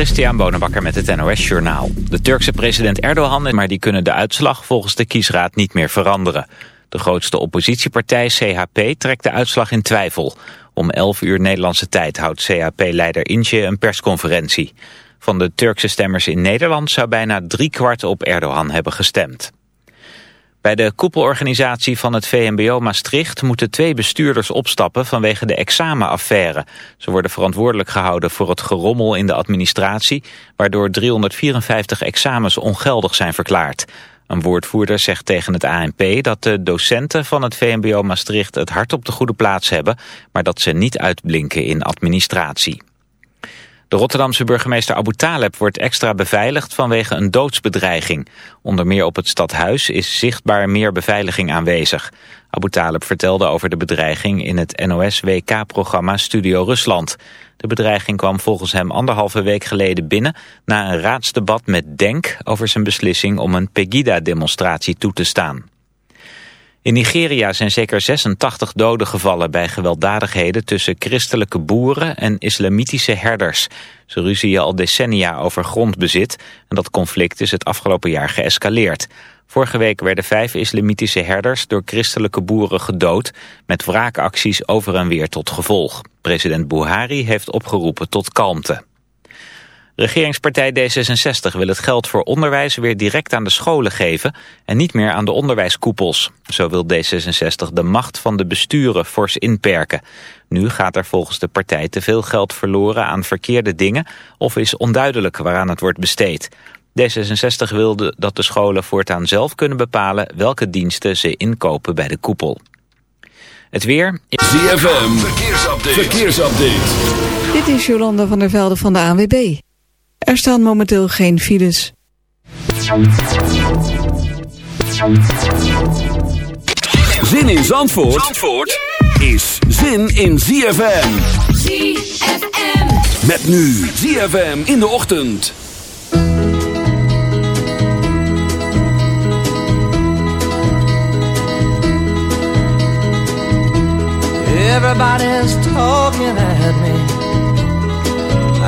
Christian Bonenbakker met het NOS Journaal. De Turkse president Erdogan, maar die kunnen de uitslag volgens de kiesraad niet meer veranderen. De grootste oppositiepartij CHP trekt de uitslag in twijfel. Om 11 uur Nederlandse tijd houdt CHP-leider Ince een persconferentie. Van de Turkse stemmers in Nederland zou bijna driekwart op Erdogan hebben gestemd. Bij de koepelorganisatie van het VMBO Maastricht moeten twee bestuurders opstappen vanwege de examenaffaire. Ze worden verantwoordelijk gehouden voor het gerommel in de administratie, waardoor 354 examens ongeldig zijn verklaard. Een woordvoerder zegt tegen het ANP dat de docenten van het VMBO Maastricht het hart op de goede plaats hebben, maar dat ze niet uitblinken in administratie. De Rotterdamse burgemeester Abu Taleb wordt extra beveiligd vanwege een doodsbedreiging. Onder meer op het stadhuis is zichtbaar meer beveiliging aanwezig. Abu Taleb vertelde over de bedreiging in het NOS-WK-programma Studio Rusland. De bedreiging kwam volgens hem anderhalve week geleden binnen... na een raadsdebat met Denk over zijn beslissing om een Pegida-demonstratie toe te staan. In Nigeria zijn zeker 86 doden gevallen bij gewelddadigheden tussen christelijke boeren en islamitische herders. Ze ruzien al decennia over grondbezit en dat conflict is het afgelopen jaar geëscaleerd. Vorige week werden vijf islamitische herders door christelijke boeren gedood met wraakacties over en weer tot gevolg. President Buhari heeft opgeroepen tot kalmte. Regeringspartij D66 wil het geld voor onderwijs weer direct aan de scholen geven en niet meer aan de onderwijskoepels. Zo wil D66 de macht van de besturen fors inperken. Nu gaat er volgens de partij te veel geld verloren aan verkeerde dingen of is onduidelijk waaraan het wordt besteed. D66 wilde dat de scholen voortaan zelf kunnen bepalen welke diensten ze inkopen bij de koepel. Het weer... ZFM, verkeersupdate. verkeersupdate. Dit is Jolanda van der Velde van de ANWB. Er staan momenteel geen files. Zin in Zandvoort, Zandvoort is zin in ZFM. ZFM. Met nu ZFM in de ochtend. Everybody's talking at me.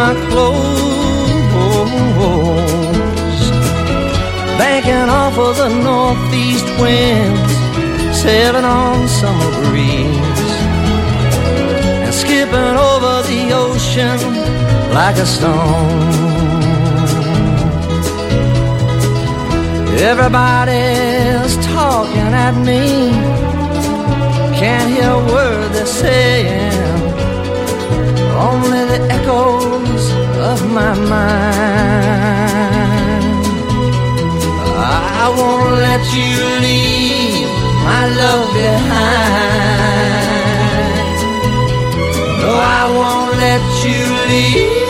My clothes. Banking off of the northeast winds, sailing on summer breeze, and skipping over the ocean like a stone. Everybody's talking at me, can't hear a word they're saying only the echoes of my mind. I won't let you leave my love behind. No, I won't let you leave.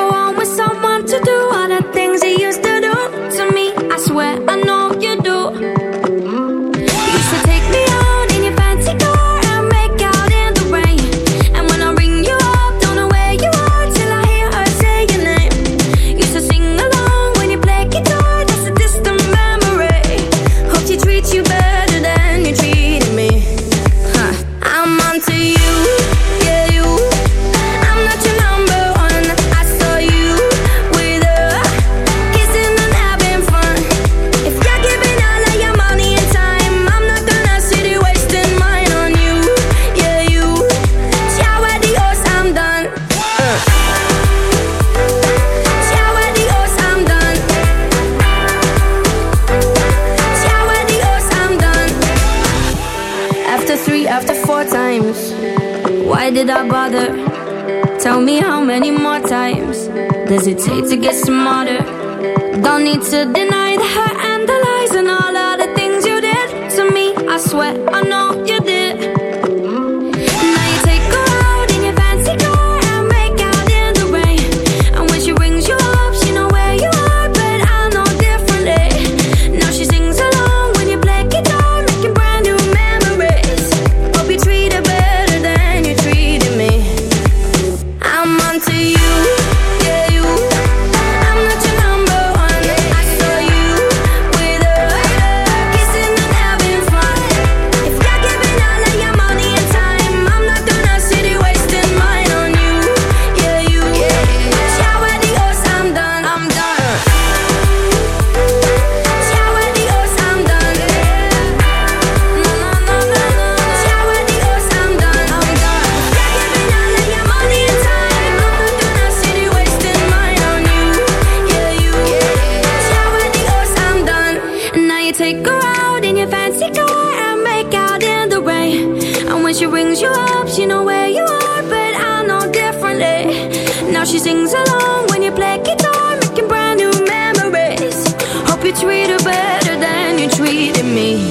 better than you treated me.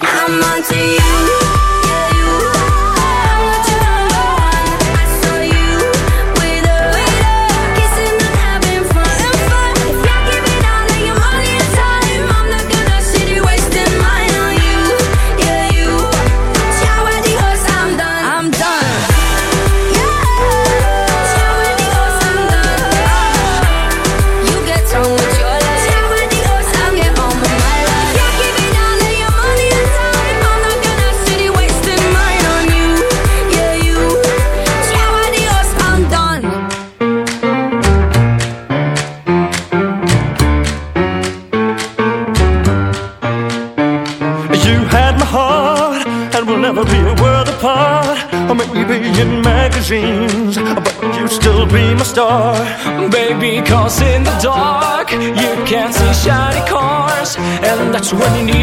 I'm onto you. when you need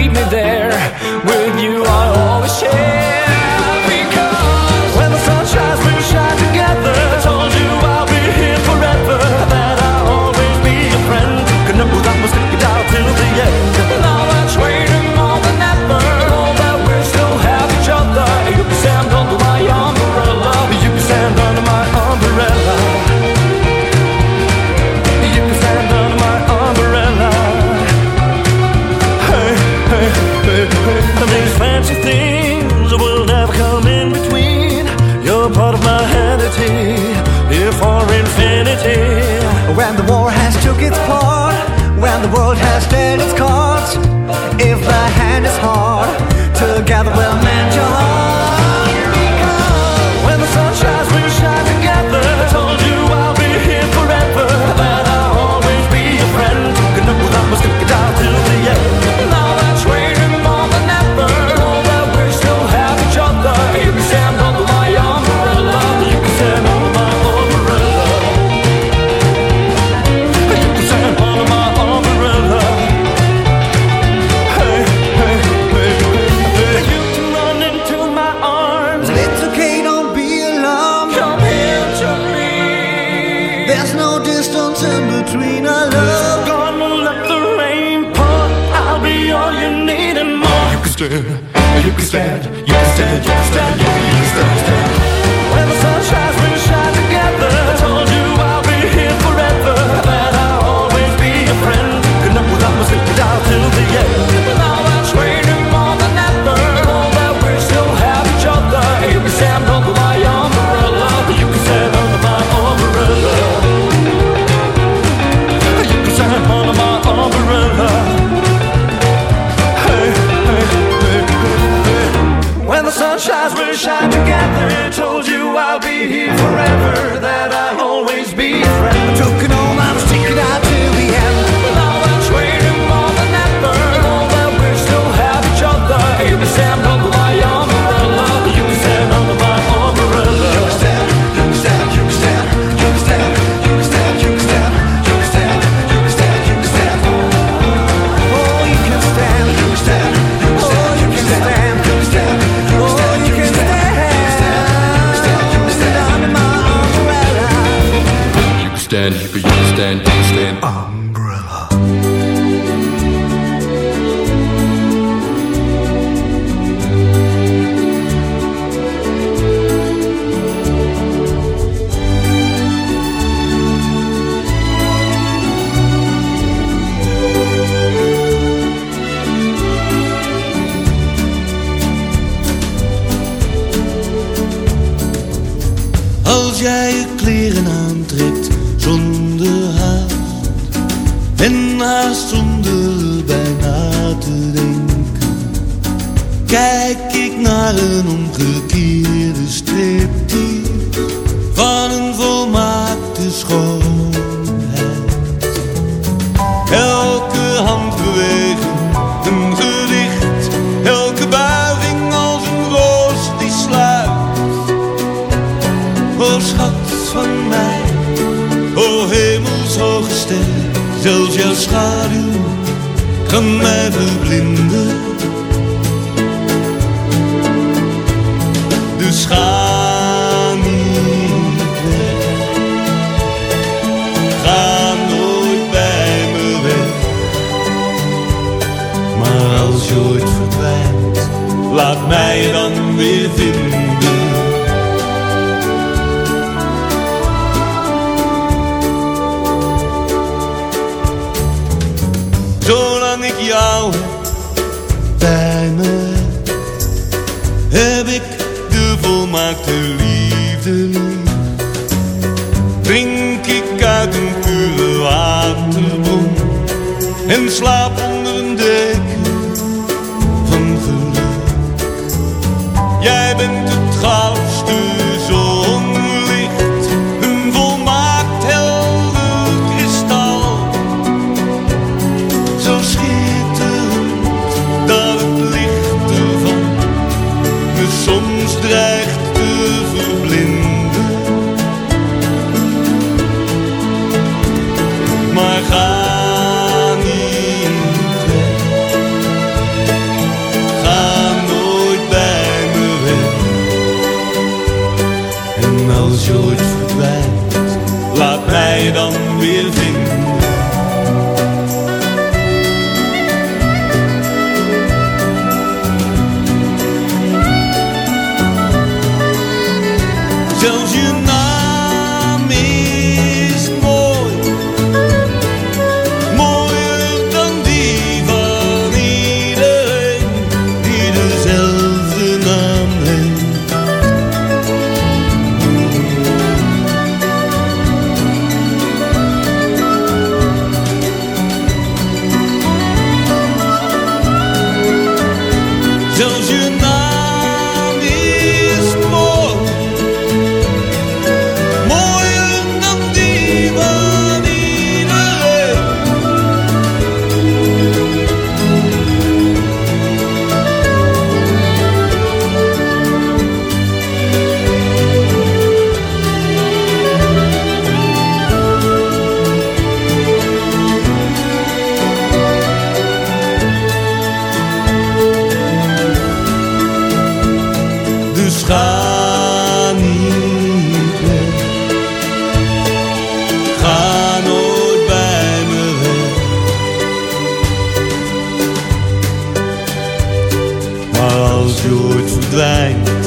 verdwijnt,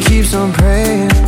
keeps on praying.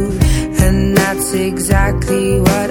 exactly what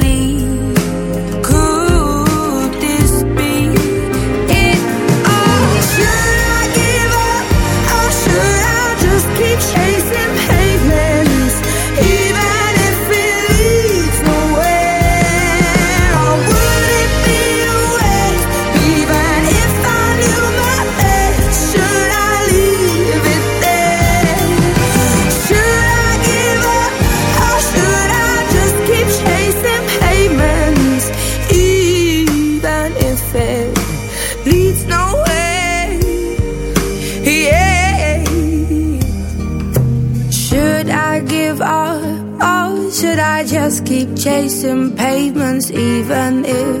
Even if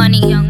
money. Young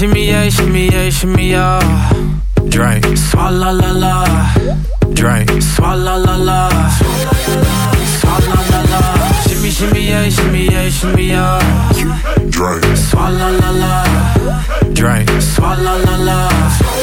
Shimmy, yeah, shimmy, yeah, shimmy, yeah. Drink. Swalla la la. Drink. Swalla la la. Swalla la la. Shimmy, shimmy, yeah, shimmy, yeah, shimmy, yeah. Drink. Swalla la la. Drink. Swalla la la.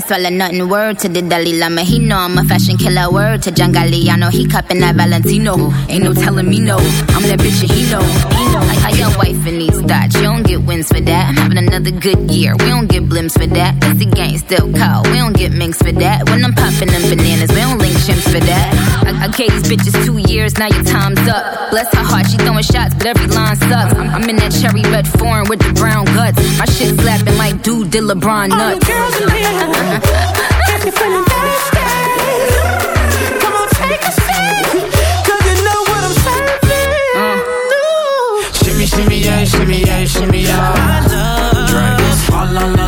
No swallow nothing. Word to the Dalai Lama, he know I'm a fashion killer. Word to John Galliano, he cupping that Valentino. Ain't no telling me no, I'm that bitch and he know. Know. Like how your wife in these thoughts, you don't get wins for that. I'm having another good year, we don't get blimps for that. Cause the gang still call, we don't get minks for that. When I'm popping them bananas, we don't link chimps for that. I, I gave these bitches two years, now your time's up. Bless her heart, she throwing shots, but every line sucks. I'm, I'm in that cherry red foreign with the brown guts. My shit slapping like dude did LeBron nuts. All you girls in here, if you're feeling thirsty, come on, take a sip. 'Cause you know what I'm serving. Ooh. Shimmy, shimmy, yeah, shimmy, yeah, shimmy, yeah. Drink. Swalla la la.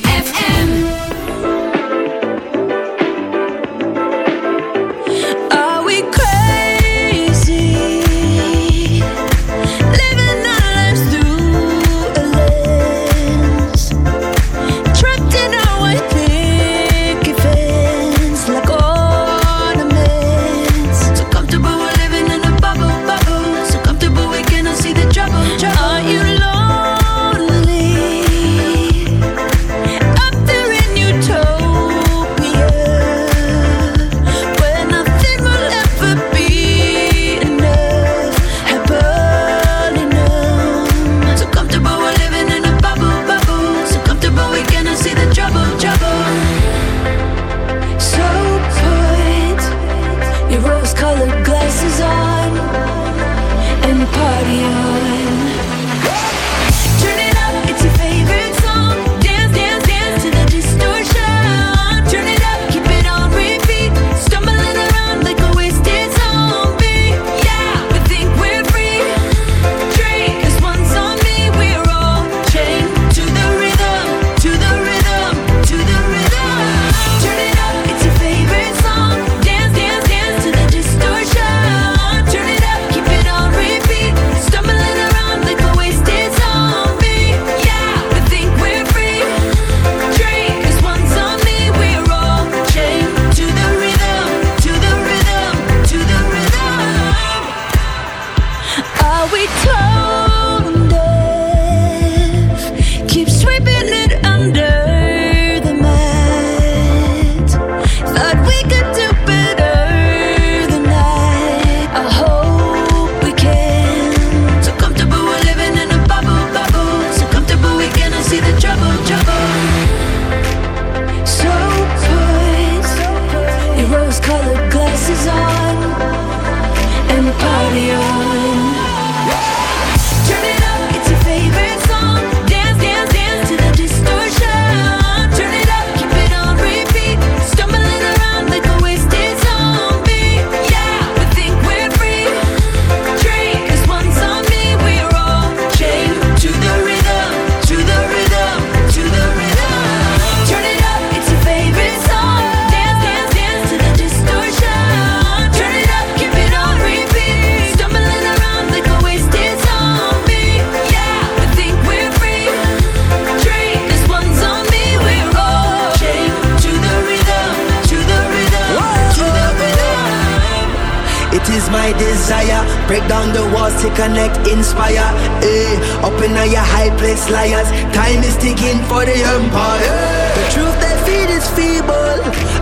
hopeless liars. Time is ticking for the empire. The truth they feed is feeble,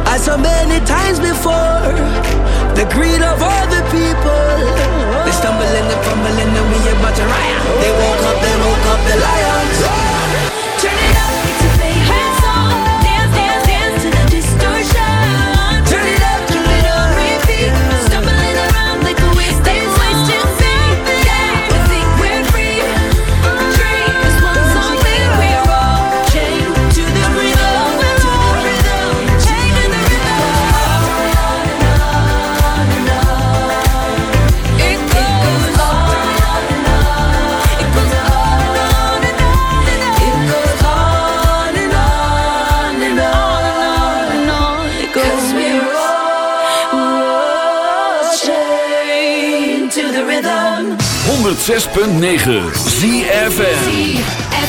as so many times before. The greed of all 106.9 ZFN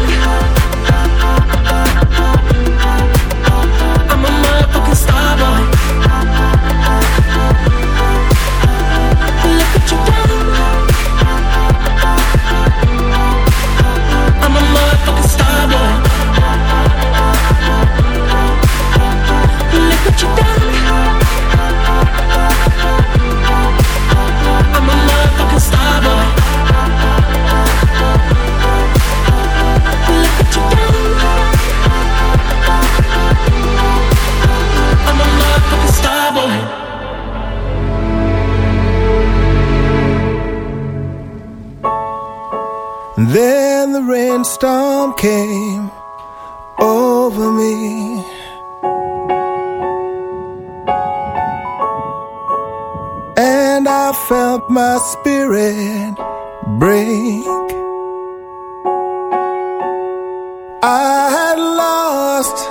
Came over me. And I felt my spirit break. I had lost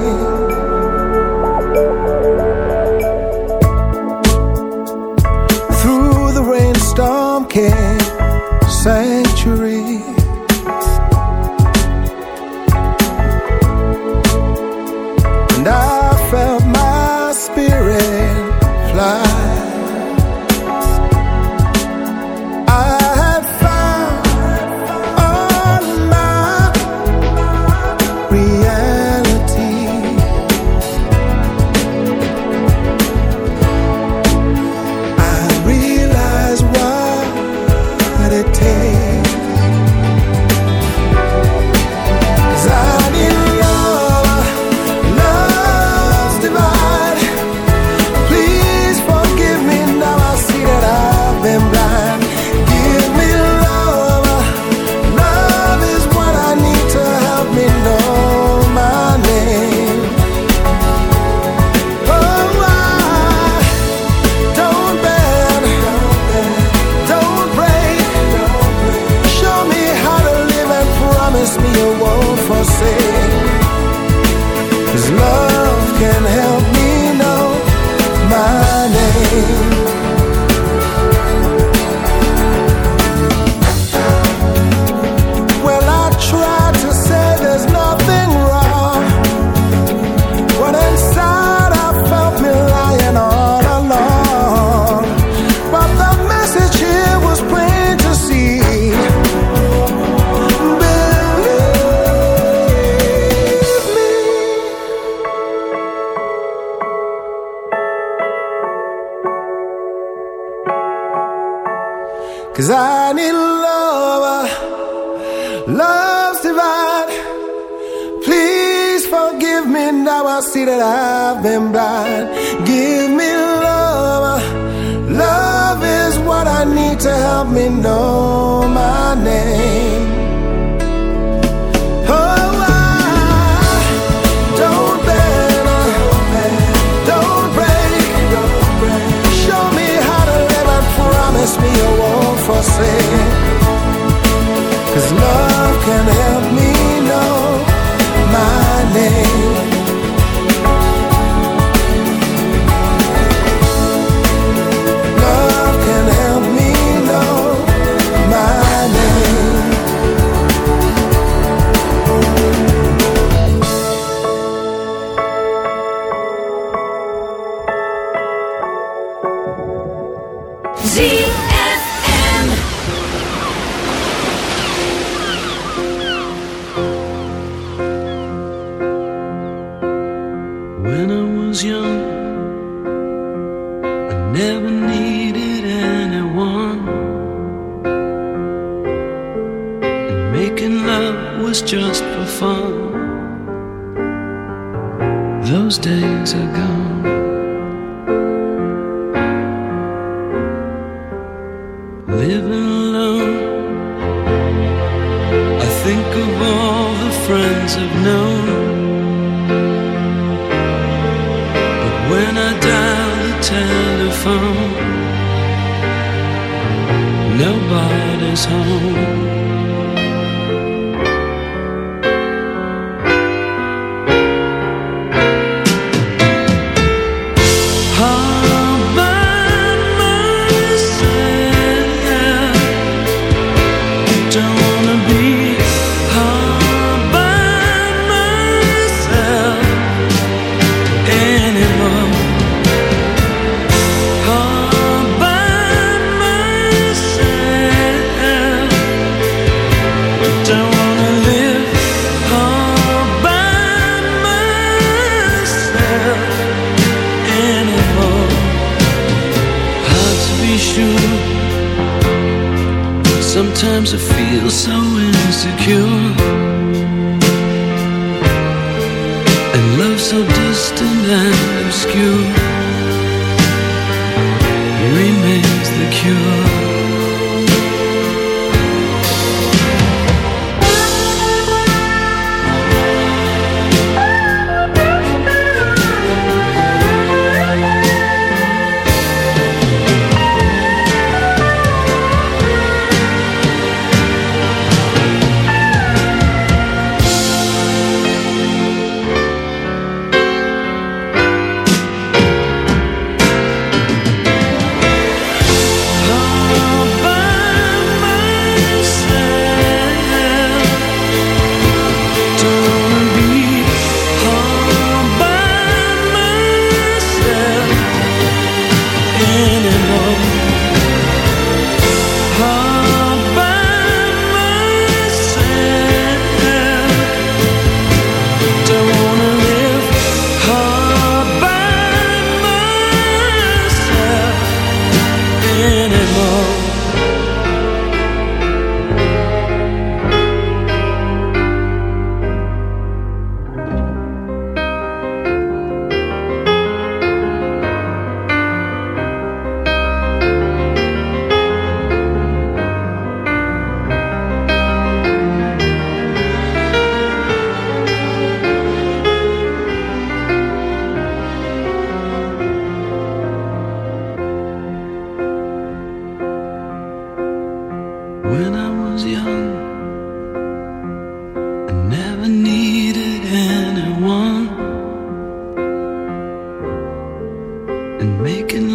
you.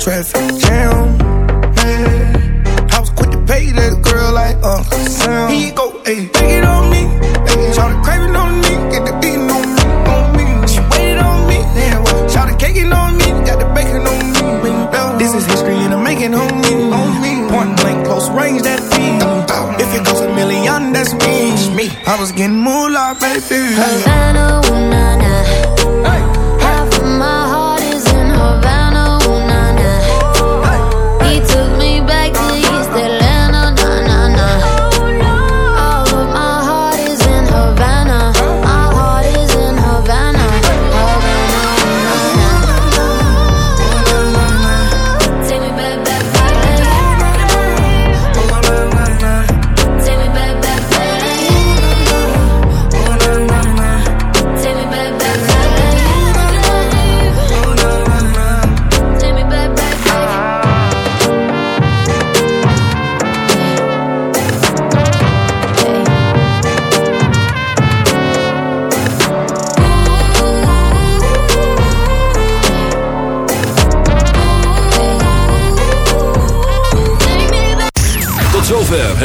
traffic jam. Yeah. I was quick to pay that girl like Uncle Sam. He go, hey, take it on me. Hey, try to crave on me. Get the beating on me, on me. She waited on me. Yeah, well, try to on me. Got the bacon on me. This is history and I'm making on me. On me. Point blank, close range, that feed. If it goes a million, that's me. me. I was getting moolah, baby. Havana, ooh.